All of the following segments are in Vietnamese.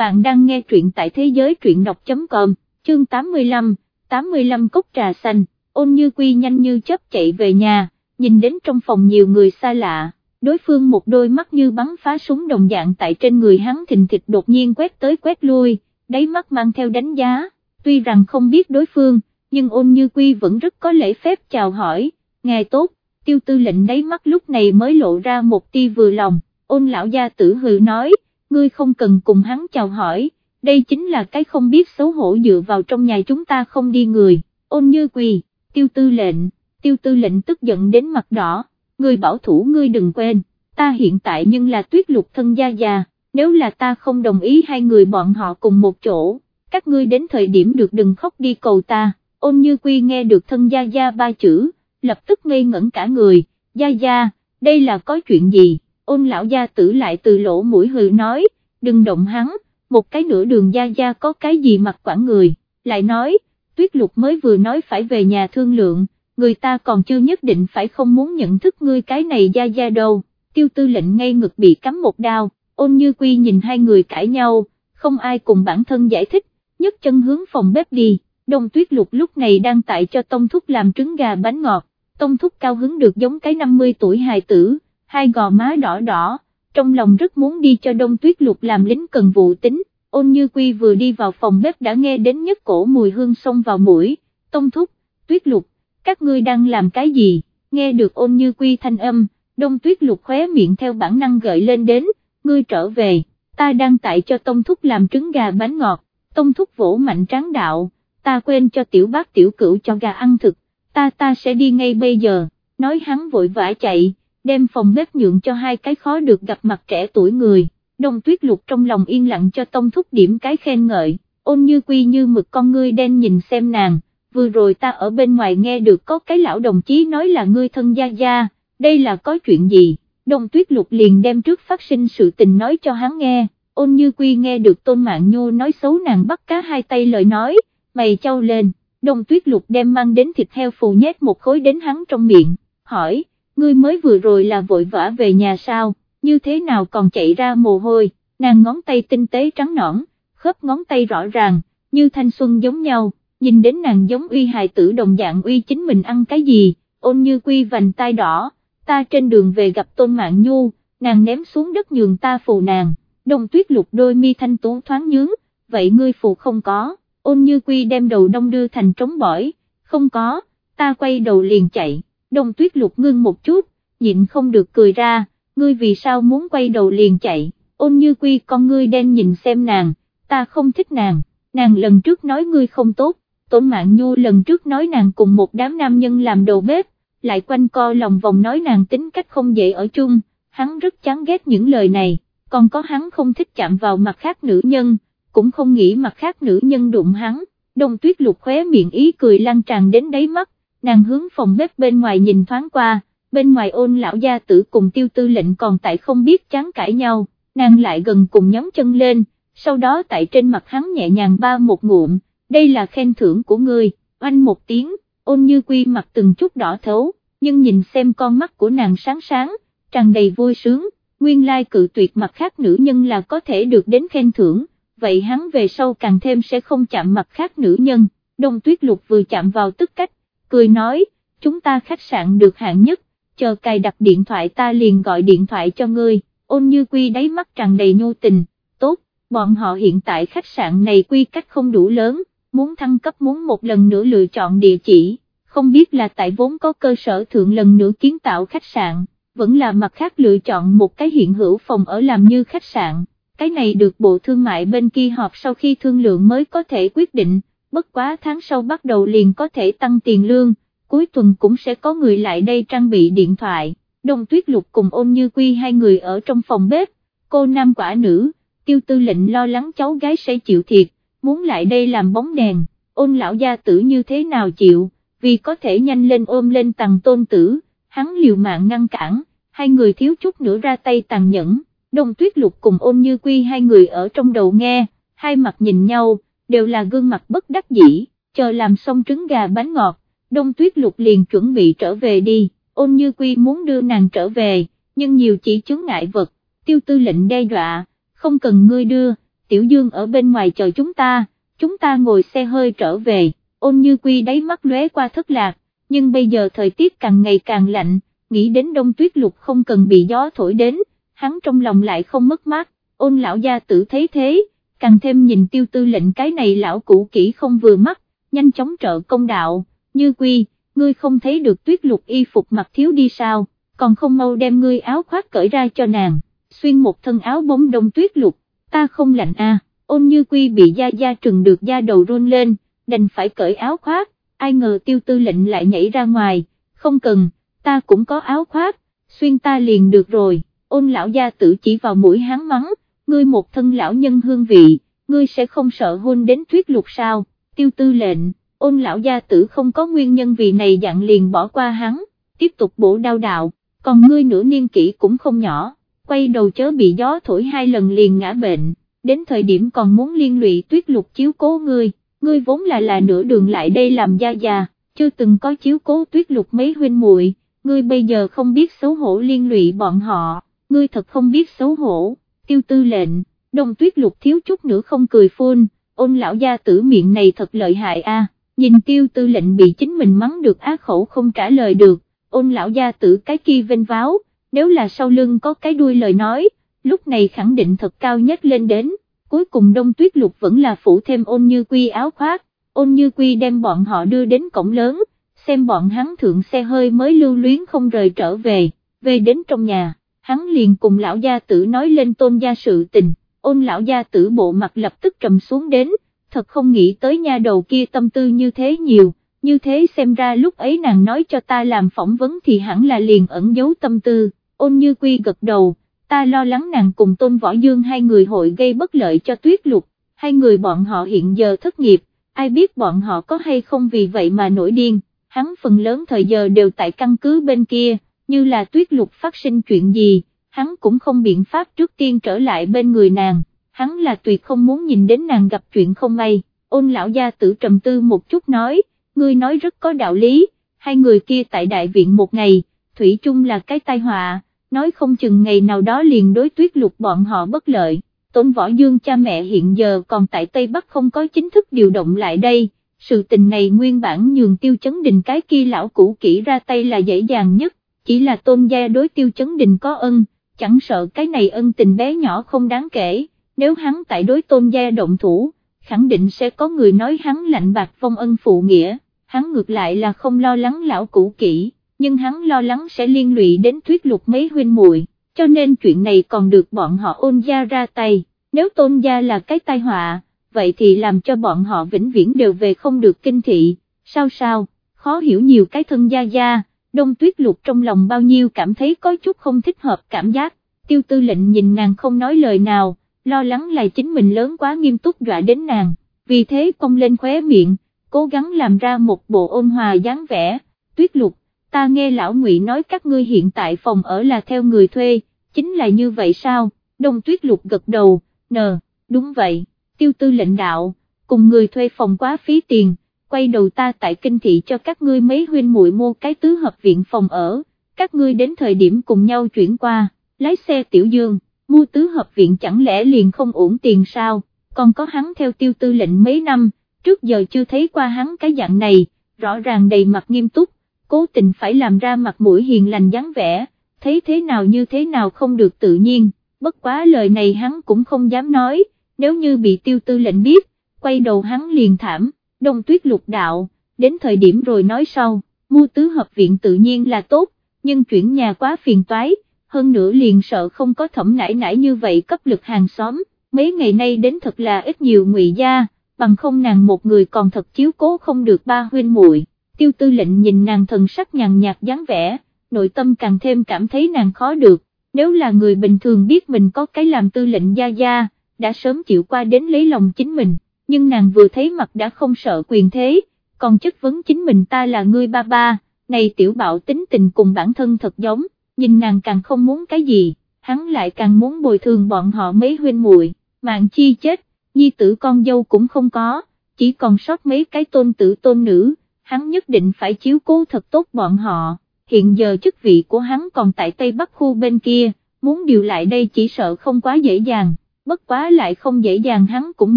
bạn đang nghe truyện tại thế giới truyện đọc.com, chương 85, 85 cốc trà xanh, ôn như quy nhanh như chớp chạy về nhà, nhìn đến trong phòng nhiều người xa lạ, đối phương một đôi mắt như bắn phá súng đồng dạng tại trên người hắn thình thịch đột nhiên quét tới quét lui, đáy mắt mang theo đánh giá, tuy rằng không biết đối phương, nhưng ôn như quy vẫn rất có lễ phép chào hỏi, ngài tốt, tiêu tư lệnh đáy mắt lúc này mới lộ ra một tia vừa lòng, ôn lão gia tử hừ nói, ngươi không cần cùng hắn chào hỏi, đây chính là cái không biết xấu hổ dựa vào trong nhà chúng ta không đi người, ôn như quỳ, tiêu tư lệnh, tiêu tư lệnh tức giận đến mặt đỏ, ngươi bảo thủ ngươi đừng quên, ta hiện tại nhưng là tuyết lục thân gia già, nếu là ta không đồng ý hai người bọn họ cùng một chỗ, các ngươi đến thời điểm được đừng khóc đi cầu ta, ôn như quy nghe được thân gia gia ba chữ, lập tức ngây ngẩn cả người, gia gia, đây là có chuyện gì? Ôn lão gia tử lại từ lỗ mũi hừ nói, đừng động hắn, một cái nửa đường gia gia có cái gì mặt quản người, lại nói, tuyết lục mới vừa nói phải về nhà thương lượng, người ta còn chưa nhất định phải không muốn nhận thức ngươi cái này gia gia đâu, tiêu tư lệnh ngay ngực bị cắm một đao, ôn như quy nhìn hai người cãi nhau, không ai cùng bản thân giải thích, nhấc chân hướng phòng bếp đi, đông tuyết lục lúc này đang tại cho tông thúc làm trứng gà bánh ngọt, tông thúc cao hứng được giống cái 50 tuổi hài tử hai gò má đỏ đỏ, trong lòng rất muốn đi cho đông tuyết lục làm lính cần vụ tính, ôn như quy vừa đi vào phòng bếp đã nghe đến nhất cổ mùi hương xông vào mũi, tông thúc, tuyết lục, các ngươi đang làm cái gì, nghe được ôn như quy thanh âm, đông tuyết lục khóe miệng theo bản năng gợi lên đến, ngươi trở về, ta đang tại cho tông thúc làm trứng gà bánh ngọt, tông thúc vỗ mạnh tráng đạo, ta quên cho tiểu bác tiểu cửu cho gà ăn thực, ta ta sẽ đi ngay bây giờ, nói hắn vội vã chạy đem phòng bếp nhượng cho hai cái khó được gặp mặt trẻ tuổi người, đông tuyết lục trong lòng yên lặng cho tông thúc điểm cái khen ngợi, ôn như quy như mực con ngươi đen nhìn xem nàng, vừa rồi ta ở bên ngoài nghe được có cái lão đồng chí nói là ngươi thân gia gia, đây là có chuyện gì, đông tuyết lục liền đem trước phát sinh sự tình nói cho hắn nghe, ôn như quy nghe được tôn mạng nhô nói xấu nàng bắt cá hai tay lời nói, mày trao lên, đông tuyết lục đem mang đến thịt heo phù nhét một khối đến hắn trong miệng, hỏi, ngươi mới vừa rồi là vội vã về nhà sao, như thế nào còn chạy ra mồ hôi, nàng ngón tay tinh tế trắng nõn, khớp ngón tay rõ ràng, như thanh xuân giống nhau, nhìn đến nàng giống uy hài tử đồng dạng uy chính mình ăn cái gì, ôn như quy vành tai đỏ, ta trên đường về gặp tôn mạng nhu, nàng ném xuống đất nhường ta phù nàng, đông tuyết lục đôi mi thanh tú thoáng nhướng, vậy ngươi phù không có, ôn như quy đem đầu đông đưa thành trống bỏi, không có, ta quay đầu liền chạy đông tuyết lục ngưng một chút, nhịn không được cười ra, ngươi vì sao muốn quay đầu liền chạy, ôn như quy con ngươi đen nhìn xem nàng, ta không thích nàng, nàng lần trước nói ngươi không tốt, tổn mạng nhu lần trước nói nàng cùng một đám nam nhân làm đầu bếp, lại quanh co lòng vòng nói nàng tính cách không dễ ở chung, hắn rất chán ghét những lời này, còn có hắn không thích chạm vào mặt khác nữ nhân, cũng không nghĩ mặt khác nữ nhân đụng hắn, đông tuyết lục khóe miệng ý cười lan tràn đến đáy mắt, nàng hướng phòng bếp bên ngoài nhìn thoáng qua, bên ngoài ôn lão gia tử cùng tiêu tư lệnh còn tại không biết chán cãi nhau, nàng lại gần cùng nhóm chân lên, sau đó tại trên mặt hắn nhẹ nhàng ba một ngụm, đây là khen thưởng của ngươi, oanh một tiếng, ôn như quy mặt từng chút đỏ thấu, nhưng nhìn xem con mắt của nàng sáng sáng, tràn đầy vui sướng, nguyên lai cự tuyệt mặt khác nữ nhân là có thể được đến khen thưởng, vậy hắn về sau càng thêm sẽ không chạm mặt khác nữ nhân, đông tuyết lục vừa chạm vào tức cách, cười nói, chúng ta khách sạn được hạng nhất, chờ cài đặt điện thoại ta liền gọi điện thoại cho ngươi, ôn như quy đáy mắt tràn đầy nhu tình, tốt, bọn họ hiện tại khách sạn này quy cách không đủ lớn, muốn thăng cấp muốn một lần nữa lựa chọn địa chỉ, không biết là tại vốn có cơ sở thượng lần nữa kiến tạo khách sạn, vẫn là mặt khác lựa chọn một cái hiện hữu phòng ở làm như khách sạn, cái này được Bộ Thương mại bên kia họp sau khi thương lượng mới có thể quyết định bất quá tháng sau bắt đầu liền có thể tăng tiền lương, cuối tuần cũng sẽ có người lại đây trang bị điện thoại, đông tuyết lục cùng ôn như quy hai người ở trong phòng bếp, cô nam quả nữ, tiêu tư lệnh lo lắng cháu gái sẽ chịu thiệt, muốn lại đây làm bóng đèn, ôn lão gia tử như thế nào chịu, vì có thể nhanh lên ôm lên tầng tôn tử, hắn liều mạng ngăn cản, hai người thiếu chút nữa ra tay tàn nhẫn, đông tuyết lục cùng ôn như quy hai người ở trong đầu nghe, hai mặt nhìn nhau, đều là gương mặt bất đắc dĩ, chờ làm xong trứng gà bánh ngọt, đông tuyết lục liền chuẩn bị trở về đi, ôn như quy muốn đưa nàng trở về, nhưng nhiều chỉ chứng ngại vật, tiêu tư lệnh đe dọa, không cần ngươi đưa, Tiểu Dương ở bên ngoài chờ chúng ta, chúng ta ngồi xe hơi trở về, ôn như quy đáy mắt lóe qua thất lạc, nhưng bây giờ thời tiết càng ngày càng lạnh, nghĩ đến đông tuyết lục không cần bị gió thổi đến, hắn trong lòng lại không mất mát, ôn lão gia tử thấy thế, càng thêm nhìn tiêu tư lệnh cái này lão cũ kỹ không vừa mắt, nhanh chóng trợ công đạo, như quy, ngươi không thấy được tuyết lục y phục mặc thiếu đi sao, còn không mau đem ngươi áo khoác cởi ra cho nàng, xuyên một thân áo bóng đông tuyết lục, ta không lạnh à, ôn như quy bị da da trừng được da đầu run lên, đành phải cởi áo khoác, ai ngờ tiêu tư lệnh lại nhảy ra ngoài, không cần, ta cũng có áo khoác, xuyên ta liền được rồi, ôn lão gia tử chỉ vào mũi hắn mắng, ngươi một thân lão nhân hương vị, ngươi sẽ không sợ hôn đến tuyết lục sao, tiêu tư lệnh, ôn lão gia tử không có nguyên nhân vì này dạng liền bỏ qua hắn, tiếp tục bổ đau đạo, còn ngươi nửa niên kỷ cũng không nhỏ, quay đầu chớ bị gió thổi hai lần liền ngã bệnh, đến thời điểm còn muốn liên lụy tuyết lục chiếu cố ngươi, ngươi vốn là là nửa đường lại đây làm gia già, chưa từng có chiếu cố tuyết lục mấy huynh muội, ngươi bây giờ không biết xấu hổ liên lụy bọn họ, ngươi thật không biết xấu hổ, tiêu tư lệnh, đông tuyết lục thiếu chút nữa không cười phun, ôn lão gia tử miệng này thật lợi hại a. nhìn tiêu tư lệnh bị chính mình mắng được á khẩu không trả lời được, ôn lão gia tử cái kia vênh váo, nếu là sau lưng có cái đuôi lời nói, lúc này khẳng định thật cao nhất lên đến, cuối cùng đông tuyết lục vẫn là phủ thêm ôn như quy áo khoác, ôn như quy đem bọn họ đưa đến cổng lớn, xem bọn hắn thượng xe hơi mới lưu luyến không rời trở về, về đến trong nhà, hắn liền cùng lão gia tử nói lên tôn gia sự tình, ôn lão gia tử bộ mặt lập tức trầm xuống đến, thật không nghĩ tới nha đầu kia tâm tư như thế nhiều, như thế xem ra lúc ấy nàng nói cho ta làm phỏng vấn thì hẳn là liền ẩn giấu tâm tư, ôn như quy gật đầu, ta lo lắng nàng cùng tôn võ dương hai người hội gây bất lợi cho tuyết lục, hai người bọn họ hiện giờ thất nghiệp, ai biết bọn họ có hay không vì vậy mà nổi điên, hắn phần lớn thời giờ đều tại căn cứ bên kia, như là tuyết lục phát sinh chuyện gì, hắn cũng không biện pháp trước tiên trở lại bên người nàng, hắn là tuyệt không muốn nhìn đến nàng gặp chuyện không may, ôn lão gia tử trầm tư một chút nói, ngươi nói rất có đạo lý, hai người kia tại đại viện một ngày, Thủy chung là cái tai họa, nói không chừng ngày nào đó liền đối tuyết lục bọn họ bất lợi, Tôn Võ Dương cha mẹ hiện giờ còn tại Tây Bắc không có chính thức điều động lại đây, sự tình này nguyên bản nhường tiêu chấn đình cái kia lão cũ kỹ ra tay là dễ dàng nhất, chỉ là tôn gia đối tiêu chấn đình có ân, chẳng sợ cái này ân tình bé nhỏ không đáng kể, nếu hắn tại đối tôn gia động thủ, khẳng định sẽ có người nói hắn lạnh bạc phong ân phụ nghĩa, hắn ngược lại là không lo lắng lão cũ kỹ, nhưng hắn lo lắng sẽ liên lụy đến thuyết lục mấy huynh muội, cho nên chuyện này còn được bọn họ ôn gia ra tay, nếu tôn gia là cái tai họa, vậy thì làm cho bọn họ vĩnh viễn đều về không được kinh thị, sao sao, khó hiểu nhiều cái thân gia gia, đông tuyết lục trong lòng bao nhiêu cảm thấy có chút không thích hợp cảm giác, tiêu tư lệnh nhìn nàng không nói lời nào, lo lắng là chính mình lớn quá nghiêm túc dọa đến nàng, vì thế cong lên khóe miệng, cố gắng làm ra một bộ ôn hòa dáng vẻ, tuyết lục, ta nghe lão ngụy nói các ngươi hiện tại phòng ở là theo người thuê, chính là như vậy sao, đông tuyết lục gật đầu, nờ, đúng vậy, tiêu tư lệnh đạo, cùng người thuê phòng quá phí tiền, quay đầu ta tại kinh thị cho các ngươi mấy huynh muội mua cái tứ hợp viện phòng ở, các ngươi đến thời điểm cùng nhau chuyển qua, lái xe tiểu dương, mua tứ hợp viện chẳng lẽ liền không ổn tiền sao, còn có hắn theo tiêu tư lệnh mấy năm, trước giờ chưa thấy qua hắn cái dạng này, rõ ràng đầy mặt nghiêm túc, cố tình phải làm ra mặt mũi hiền lành dáng vẻ, thấy thế nào như thế nào không được tự nhiên, bất quá lời này hắn cũng không dám nói, nếu như bị tiêu tư lệnh biết, quay đầu hắn liền thảm, đông tuyết lục đạo, đến thời điểm rồi nói sau, mua tứ hợp viện tự nhiên là tốt, nhưng chuyển nhà quá phiền toái, hơn nữa liền sợ không có thẩm nải nải như vậy cấp lực hàng xóm, mấy ngày nay đến thật là ít nhiều ngụy gia, bằng không nàng một người còn thật chiếu cố không được ba huynh muội. tiêu tư lệnh nhìn nàng thần sắc nhàn nhạt dáng vẻ, nội tâm càng thêm cảm thấy nàng khó được, nếu là người bình thường biết mình có cái làm tư lệnh gia gia, đã sớm chịu qua đến lấy lòng chính mình, nhưng nàng vừa thấy mặt đã không sợ quyền thế, còn chất vấn chính mình ta là ngươi ba ba, này tiểu bạo tính tình cùng bản thân thật giống, nhìn nàng càng không muốn cái gì, hắn lại càng muốn bồi thường bọn họ mấy huynh muội, mạng chi chết, nhi tử con dâu cũng không có, chỉ còn sót mấy cái tôn tử tôn nữ, hắn nhất định phải chiếu cố thật tốt bọn họ, hiện giờ chức vị của hắn còn tại Tây Bắc khu bên kia, muốn điều lại đây chỉ sợ không quá dễ dàng bất quá lại không dễ dàng hắn cũng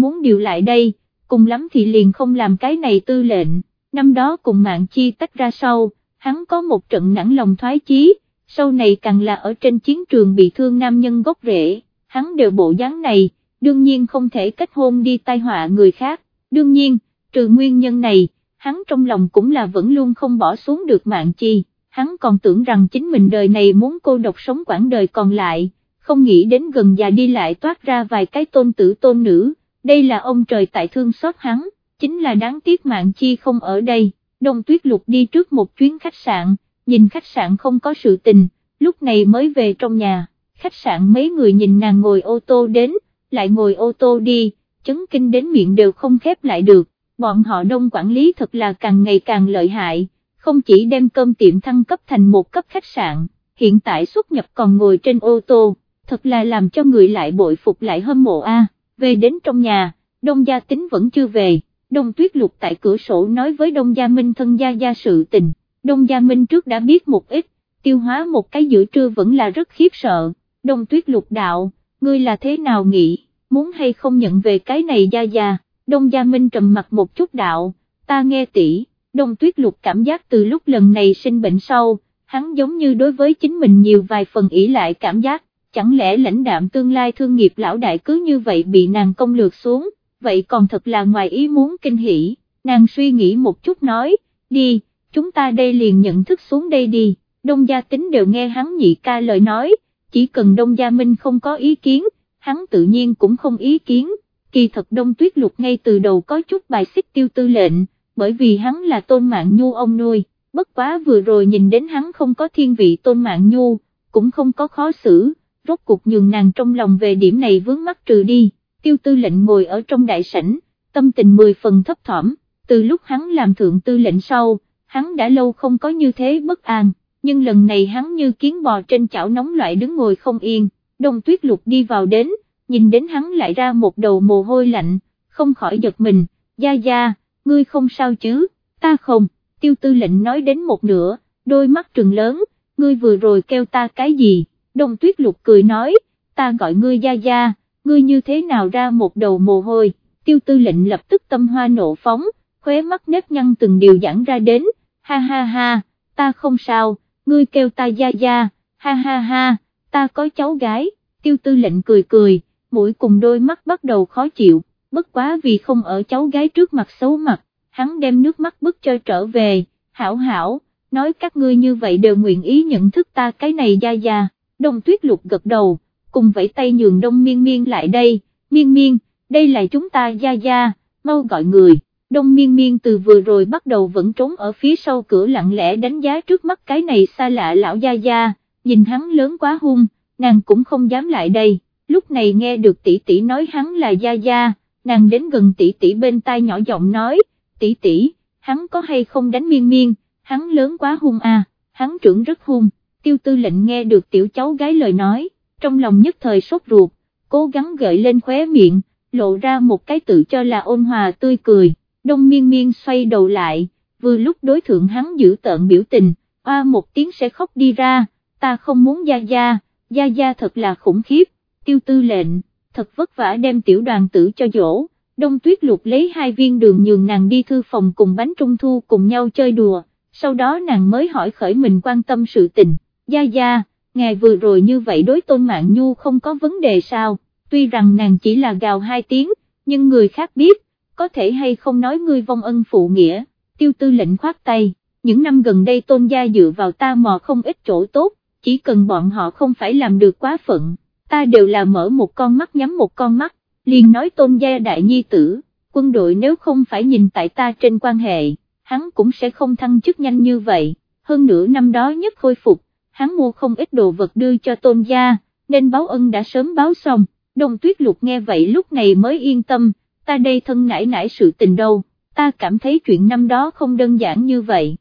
muốn điều lại đây, cùng lắm thì liền không làm cái này tư lệnh, năm đó cùng mạng chi tách ra sau, hắn có một trận nản lòng thoái chí, sau này càng là ở trên chiến trường bị thương nam nhân gốc rễ, hắn đều bộ dáng này, đương nhiên không thể kết hôn đi tai họa người khác, đương nhiên, trừ nguyên nhân này, hắn trong lòng cũng là vẫn luôn không bỏ xuống được mạng chi, hắn còn tưởng rằng chính mình đời này muốn cô độc sống quãng đời còn lại, không nghĩ đến gần già đi lại toát ra vài cái tôn tử tôn nữ, đây là ông trời tại thương xót hắn, chính là đáng tiếc mạng chi không ở đây, đông tuyết lục đi trước một chuyến khách sạn, nhìn khách sạn không có sự tình, lúc này mới về trong nhà, khách sạn mấy người nhìn nàng ngồi ô tô đến, lại ngồi ô tô đi, chấn kinh đến miệng đều không khép lại được, bọn họ đông quản lý thật là càng ngày càng lợi hại, không chỉ đem cơm tiệm thăng cấp thành một cấp khách sạn, hiện tại xuất nhập còn ngồi trên ô tô, thật là làm cho người lại bội phục lại hâm mộ a. về đến trong nhà, đông gia tính vẫn chưa về, đông tuyết lục tại cửa sổ nói với đông gia minh thân gia gia sự tình, đông gia minh trước đã biết một ít, tiêu hóa một cái giữa trưa vẫn là rất khiếp sợ, đông tuyết lục đạo, ngươi là thế nào nghĩ, muốn hay không nhận về cái này gia gia, đông gia minh trầm mặt một chút đạo, ta nghe tỷ, đông tuyết lục cảm giác từ lúc lần này sinh bệnh sau, hắn giống như đối với chính mình nhiều vài phần ỷ lại cảm giác, chẳng lẽ lãnh đạm tương lai thương nghiệp lão đại cứ như vậy bị nàng công lược xuống, vậy còn thật là ngoài ý muốn kinh hỉ, nàng suy nghĩ một chút nói, đi, chúng ta đây liền nhận thức xuống đây đi, đông gia tính đều nghe hắn nhị ca lời nói, chỉ cần đông gia minh không có ý kiến, hắn tự nhiên cũng không ý kiến, kỳ thật đông tuyết lục ngay từ đầu có chút bài xích tiêu tư lệnh, bởi vì hắn là tôn mạng nhu ông nuôi, bất quá vừa rồi nhìn đến hắn không có thiên vị tôn mạng nhu, cũng không có khó xử, rốt cuộc nhường nàng trong lòng về điểm này vướng mắt trừ đi, tiêu tư lệnh ngồi ở trong đại sảnh, tâm tình mười phần thấp thỏm, từ lúc hắn làm thượng tư lệnh sau, hắn đã lâu không có như thế bất an, nhưng lần này hắn như kiến bò trên chảo nóng loại đứng ngồi không yên, đông tuyết lục đi vào đến, nhìn đến hắn lại ra một đầu mồ hôi lạnh, không khỏi giật mình, gia gia, ngươi không sao chứ, ta không, tiêu tư lệnh nói đến một nửa, đôi mắt trừng lớn, ngươi vừa rồi kêu ta cái gì, đông tuyết lục cười nói, ta gọi ngươi gia gia, ngươi như thế nào ra một đầu mồ hôi, tiêu tư lệnh lập tức tâm hoa nộ phóng, khóe mắt nếp nhăn từng điều giãn ra đến, ha ha ha, ta không sao, ngươi kêu ta gia gia, ha ha ha, ta có cháu gái, tiêu tư lệnh cười cười, mũi cùng đôi mắt bắt đầu khó chịu, bất quá vì không ở cháu gái trước mặt xấu mặt, hắn đem nước mắt bức cho trở về, hảo hảo, nói các ngươi như vậy đều nguyện ý nhận thức ta cái này gia gia, đông tuyết lục gật đầu, cùng vẫy tay nhường đông miên miên lại đây, miên miên, đây là chúng ta gia gia, mau gọi người. Đông miên miên từ vừa rồi bắt đầu vẫn trốn ở phía sau cửa lặng lẽ đánh giá trước mắt cái này xa lạ lão gia gia, nhìn hắn lớn quá hung, nàng cũng không dám lại đây, lúc này nghe được tỷ tỷ nói hắn là gia gia, nàng đến gần tỷ tỷ bên tai nhỏ giọng nói, tỷ tỷ, hắn có hay không đánh miên miên, hắn lớn quá hung à, hắn trưởng rất hung, tiêu tư lệnh nghe được tiểu cháu gái lời nói, trong lòng nhất thời sốt ruột, cố gắng gợi lên khóe miệng, lộ ra một cái tự cho là ôn hòa tươi cười, đông miên miên xoay đầu lại, vừa lúc đối thượng hắn giữ tợn biểu tình, oa một tiếng sẽ khóc đi ra, ta không muốn gia gia, gia gia thật là khủng khiếp, tiêu tư lệnh, thật vất vả đem tiểu đoàn tử cho dỗ, đông tuyết lục lấy hai viên đường nhường nàng đi thư phòng cùng bánh trung thu cùng nhau chơi đùa, sau đó nàng mới hỏi khởi mình quan tâm sự tình, gia gia, ngài vừa rồi như vậy đối tôn mạng nhu không có vấn đề sao, tuy rằng nàng chỉ là gào hai tiếng, nhưng người khác biết, có thể hay không nói ngươi vong ân phụ nghĩa, tiêu tư lệnh khoát tay, những năm gần đây tôn gia dựa vào ta mò không ít chỗ tốt, chỉ cần bọn họ không phải làm được quá phận, ta đều là mở một con mắt nhắm một con mắt, liền nói tôn gia đại nhi tử, quân đội nếu không phải nhìn tại ta trên quan hệ, hắn cũng sẽ không thăng chức nhanh như vậy, hơn nữa năm đó nhất khôi phục, hắn mua không ít đồ vật đưa cho tôn gia, nên báo ân đã sớm báo xong, đông tuyết lục nghe vậy lúc này mới yên tâm, ta đây thân nải nải sự tình đâu, ta cảm thấy chuyện năm đó không đơn giản như vậy.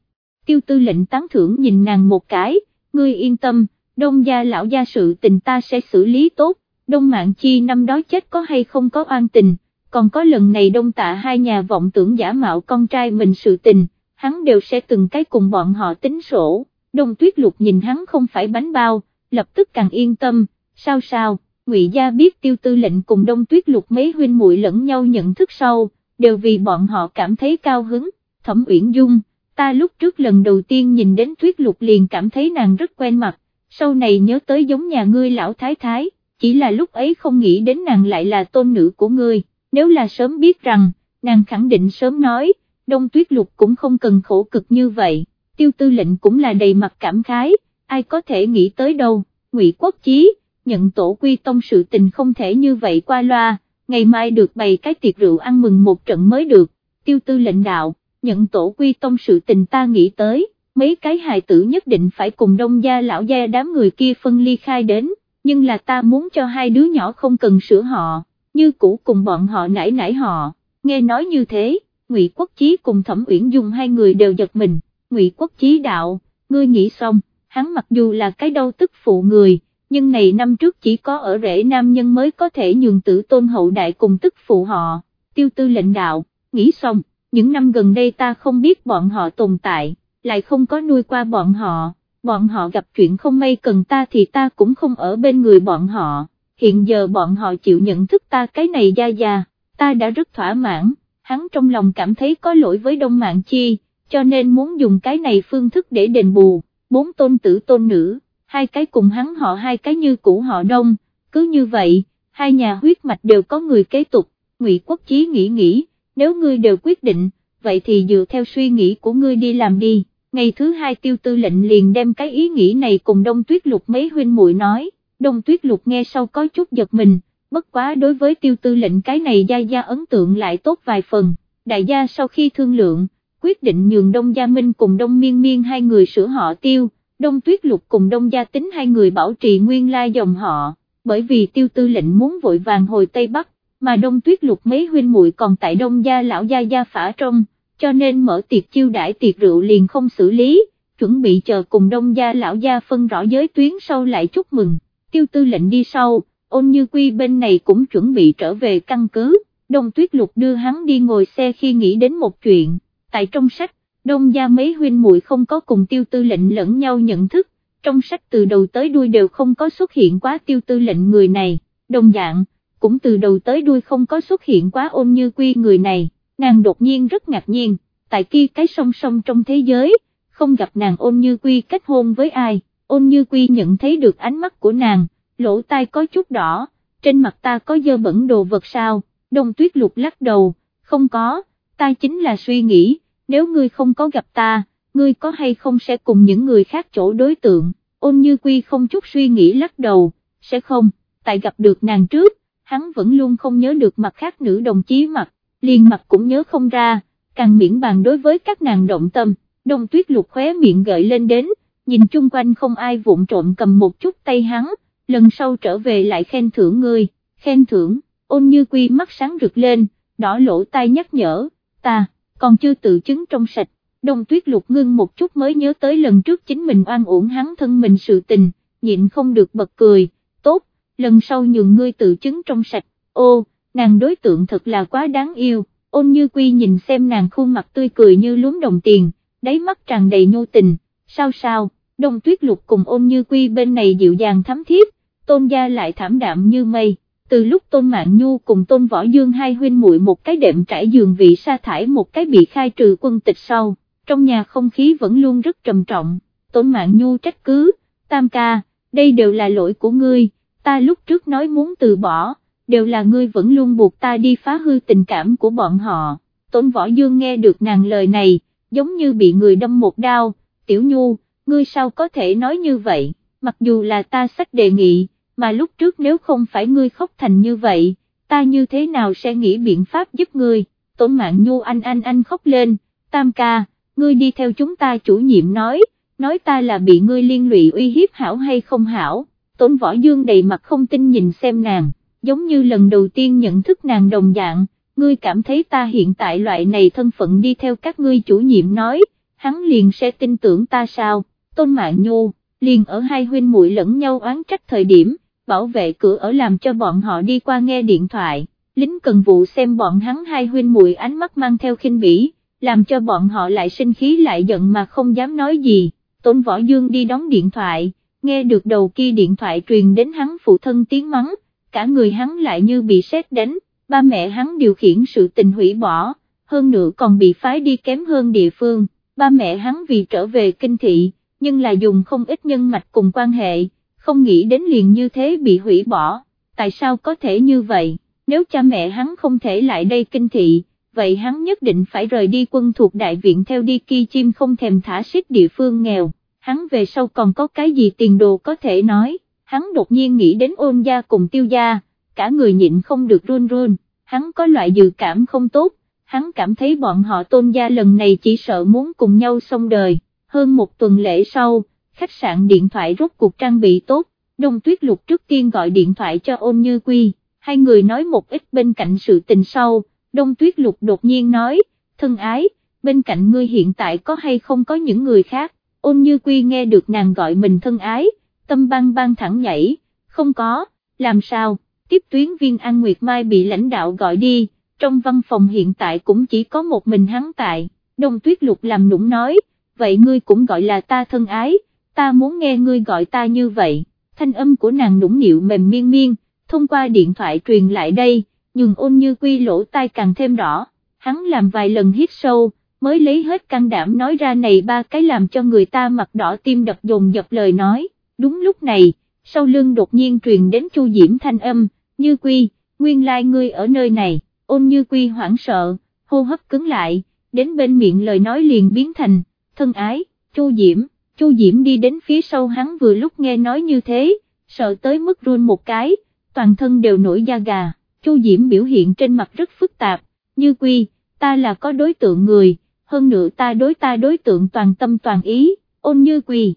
Tiêu tư lệnh tán thưởng nhìn nàng một cái, ngươi yên tâm, đông gia lão gia sự tình ta sẽ xử lý tốt, đông mạng chi năm đó chết có hay không có oan tình, còn có lần này đông tạ hai nhà vọng tưởng giả mạo con trai mình sự tình, hắn đều sẽ từng cái cùng bọn họ tính sổ, đông tuyết lục nhìn hắn không phải bánh bao, lập tức càng yên tâm, sao sao, Ngụy Gia biết tiêu tư lệnh cùng đông tuyết lục mấy huynh muội lẫn nhau nhận thức sâu, đều vì bọn họ cảm thấy cao hứng, thẩm uyển dung, ta lúc trước lần đầu tiên nhìn đến tuyết lục liền cảm thấy nàng rất quen mặt, sau này nhớ tới giống nhà ngươi lão thái thái, chỉ là lúc ấy không nghĩ đến nàng lại là tôn nữ của ngươi, nếu là sớm biết rằng, nàng khẳng định sớm nói, đông tuyết lục cũng không cần khổ cực như vậy, tiêu tư lệnh cũng là đầy mặt cảm khái, ai có thể nghĩ tới đâu, ngụy quốc chí, nhận tổ quy tông sự tình không thể như vậy qua loa, ngày mai được bày cái tiệc rượu ăn mừng một trận mới được, tiêu tư lệnh đạo, nhận tổ quy tông sự tình ta nghĩ tới, mấy cái hài tử nhất định phải cùng đông gia lão gia đám người kia phân ly khai đến, nhưng là ta muốn cho hai đứa nhỏ không cần sửa họ, như cũ cùng bọn họ nãy nãy họ, nghe nói như thế, Ngụy Quốc Chí cùng Thẩm Uyển Dung hai người đều giật mình, Ngụy Quốc Chí đạo, ngươi nghĩ xong, hắn mặc dù là cái đâu tức phụ người, nhưng này năm trước chỉ có ở rễ nam nhân mới có thể nhường tử tôn hậu đại cùng tức phụ họ, tiêu tư lệnh đạo, nghĩ xong, những năm gần đây ta không biết bọn họ tồn tại, lại không có nuôi qua bọn họ, bọn họ gặp chuyện không may cần ta thì ta cũng không ở bên người bọn họ, hiện giờ bọn họ chịu nhận thức ta cái này gia gia, ta đã rất thỏa mãn, hắn trong lòng cảm thấy có lỗi với Đông Mạng Chi, cho nên muốn dùng cái này phương thức để đền bù, bốn tôn tử tôn nữ, hai cái cùng hắn họ hai cái như cũ họ đông, cứ như vậy, hai nhà huyết mạch đều có người kế tục, Ngụy Quốc Chí nghĩ nghĩ, nếu ngươi đều quyết định, vậy thì dựa theo suy nghĩ của ngươi đi làm đi, ngày thứ hai tiêu tư lệnh liền đem cái ý nghĩ này cùng đông tuyết lục mấy huynh muội nói, đông tuyết lục nghe sau có chút giật mình, bất quá đối với tiêu tư lệnh cái này gia gia ấn tượng lại tốt vài phần, đại gia sau khi thương lượng, quyết định nhường đông gia minh cùng đông miên miên hai người sửa họ tiêu, đông tuyết lục cùng đông gia tính hai người bảo trì nguyên lai dòng họ, bởi vì tiêu tư lệnh muốn vội vàng hồi Tây Bắc, mà đông tuyết lục mấy huynh muội còn tại đông gia lão gia gia phả trong, cho nên mở tiệc chiêu đãi tiệc rượu liền không xử lý, chuẩn bị chờ cùng đông gia lão gia phân rõ giới tuyến sau lại chúc mừng, tiêu tư lệnh đi sau, ôn như quy bên này cũng chuẩn bị trở về căn cứ, đông tuyết lục đưa hắn đi ngồi xe khi nghĩ đến một chuyện, tại trong sách, đông gia mấy huynh muội không có cùng tiêu tư lệnh lẫn nhau nhận thức, trong sách từ đầu tới đuôi đều không có xuất hiện quá tiêu tư lệnh người này, đồng dạng, cũng từ đầu tới đuôi không có xuất hiện quá ôn như quy người này, nàng đột nhiên rất ngạc nhiên, tại kia cái song song trong thế giới, không gặp nàng ôn như quy kết hôn với ai, ôn như quy nhận thấy được ánh mắt của nàng, lỗ tai có chút đỏ, trên mặt ta có dơ bẩn đồ vật sao, đông tuyết lục lắc đầu, không có, ta chính là suy nghĩ, nếu ngươi không có gặp ta, ngươi có hay không sẽ cùng những người khác chỗ đối tượng, ôn như quy không chút suy nghĩ lắc đầu, sẽ không, tại gặp được nàng trước, hắn vẫn luôn không nhớ được mặt khác nữ đồng chí mặt, liền mặt cũng nhớ không ra, càng miễn bàn đối với các nàng động tâm, đông tuyết lục khóe miệng gợi lên đến, nhìn chung quanh không ai vụng trộm cầm một chút tay hắn, lần sau trở về lại khen thưởng ngươi, khen thưởng, ôn như quy mắt sáng rực lên, đỏ lỗ tai nhắc nhở, ta, còn chưa tự chứng trong sạch, đông tuyết lục ngưng một chút mới nhớ tới lần trước chính mình oan uổng hắn thân mình sự tình, nhịn không được bật cười, tốt, lần sau nhường ngươi tự chứng trong sạch, ô, nàng đối tượng thật là quá đáng yêu, ôn như quy nhìn xem nàng khuôn mặt tươi cười như lúm đồng tiền, đáy mắt tràn đầy nhô tình, sao sao, đông tuyết lục cùng ôn như quy bên này dịu dàng thắm thiếp, tôn gia lại thảm đạm như mây. Từ lúc Tôn Mạng Nhu cùng Tôn Võ Dương hai huynh muội một cái đệm trải giường vị sa thải một cái bị khai trừ quân tịch sau, trong nhà không khí vẫn luôn rất trầm trọng, Tôn Mạng Nhu trách cứ, Tam ca, đây đều là lỗi của ngươi, ta lúc trước nói muốn từ bỏ, đều là ngươi vẫn luôn buộc ta đi phá hư tình cảm của bọn họ, Tôn Võ Dương nghe được nàng lời này, giống như bị người đâm một đao, Tiểu Nhu, ngươi sao có thể nói như vậy, mặc dù là ta sách đề nghị, mà lúc trước nếu không phải ngươi khóc thành như vậy, ta như thế nào sẽ nghĩ biện pháp giúp ngươi, Tôn Mạng Nhu anh anh anh khóc lên, Tam ca, ngươi đi theo chúng ta chủ nhiệm nói, nói ta là bị ngươi liên lụy uy hiếp hảo hay không hảo, Tôn Võ Dương đầy mặt không tin nhìn xem nàng, giống như lần đầu tiên nhận thức nàng đồng dạng, ngươi cảm thấy ta hiện tại loại này thân phận đi theo các ngươi chủ nhiệm nói, hắn liền sẽ tin tưởng ta sao, Tôn Mạng Nhu, liền ở hai huynh muội lẫn nhau oán trách thời điểm, bảo vệ cửa ở làm cho bọn họ đi qua nghe điện thoại, lính cần vụ xem bọn hắn hai huynh muội ánh mắt mang theo khinh bỉ, làm cho bọn họ lại sinh khí lại giận mà không dám nói gì, Tôn Võ Dương đi đóng điện thoại, nghe được đầu kia điện thoại truyền đến hắn phụ thân tiếng mắng, cả người hắn lại như bị sét đánh, ba mẹ hắn điều khiển sự tình hủy bỏ, hơn nữa còn bị phái đi kém hơn địa phương, ba mẹ hắn vì trở về kinh thị, nhưng là dùng không ít nhân mạch cùng quan hệ, không nghĩ đến liền như thế bị hủy bỏ, tại sao có thể như vậy, nếu cha mẹ hắn không thể lại đây kinh thị, vậy hắn nhất định phải rời đi quân thuộc đại viện theo đi kỳ chim không thèm thả xích địa phương nghèo, hắn về sau còn có cái gì tiền đồ có thể nói, hắn đột nhiên nghĩ đến ôn gia cùng tiêu gia, cả người nhịn không được run run, hắn có loại dự cảm không tốt, hắn cảm thấy bọn họ tôn gia lần này chỉ sợ muốn cùng nhau xong đời, hơn một tuần lễ sau, khách sạn điện thoại rốt cuộc trang bị tốt, Đông Tuyết Lục trước tiên gọi điện thoại cho ôn như quy, hai người nói một ít bên cạnh sự tình sau, Đông Tuyết Lục đột nhiên nói, thân ái, bên cạnh ngươi hiện tại có hay không có những người khác, ôn như quy nghe được nàng gọi mình thân ái, tâm băng băng thẳng nhảy, không có, làm sao, tiếp tuyến viên An Nguyệt Mai bị lãnh đạo gọi đi, trong văn phòng hiện tại cũng chỉ có một mình hắn tại, Đông Tuyết Lục làm nũng nói, vậy ngươi cũng gọi là ta thân ái, ta muốn nghe ngươi gọi ta như vậy, thanh âm của nàng nũng nịu mềm miên miên, thông qua điện thoại truyền lại đây, nhưng ôn như quy lỗ tai càng thêm đỏ, hắn làm vài lần hít sâu, mới lấy hết can đảm nói ra này ba cái làm cho người ta mặt đỏ tim đập dồn dập lời nói, đúng lúc này, sau lưng đột nhiên truyền đến Chu Diễm thanh âm, như quy, nguyên lai like ngươi ở nơi này, ôn như quy hoảng sợ, hô hấp cứng lại, đến bên miệng lời nói liền biến thành, thân ái, Chu Diễm, Chu Diễm đi đến phía sau hắn vừa lúc nghe nói như thế, sợ tới mức run một cái, toàn thân đều nổi da gà, Chu Diễm biểu hiện trên mặt rất phức tạp, như quy, ta là có đối tượng người, hơn nữa ta đối ta đối tượng toàn tâm toàn ý, ôn như quy,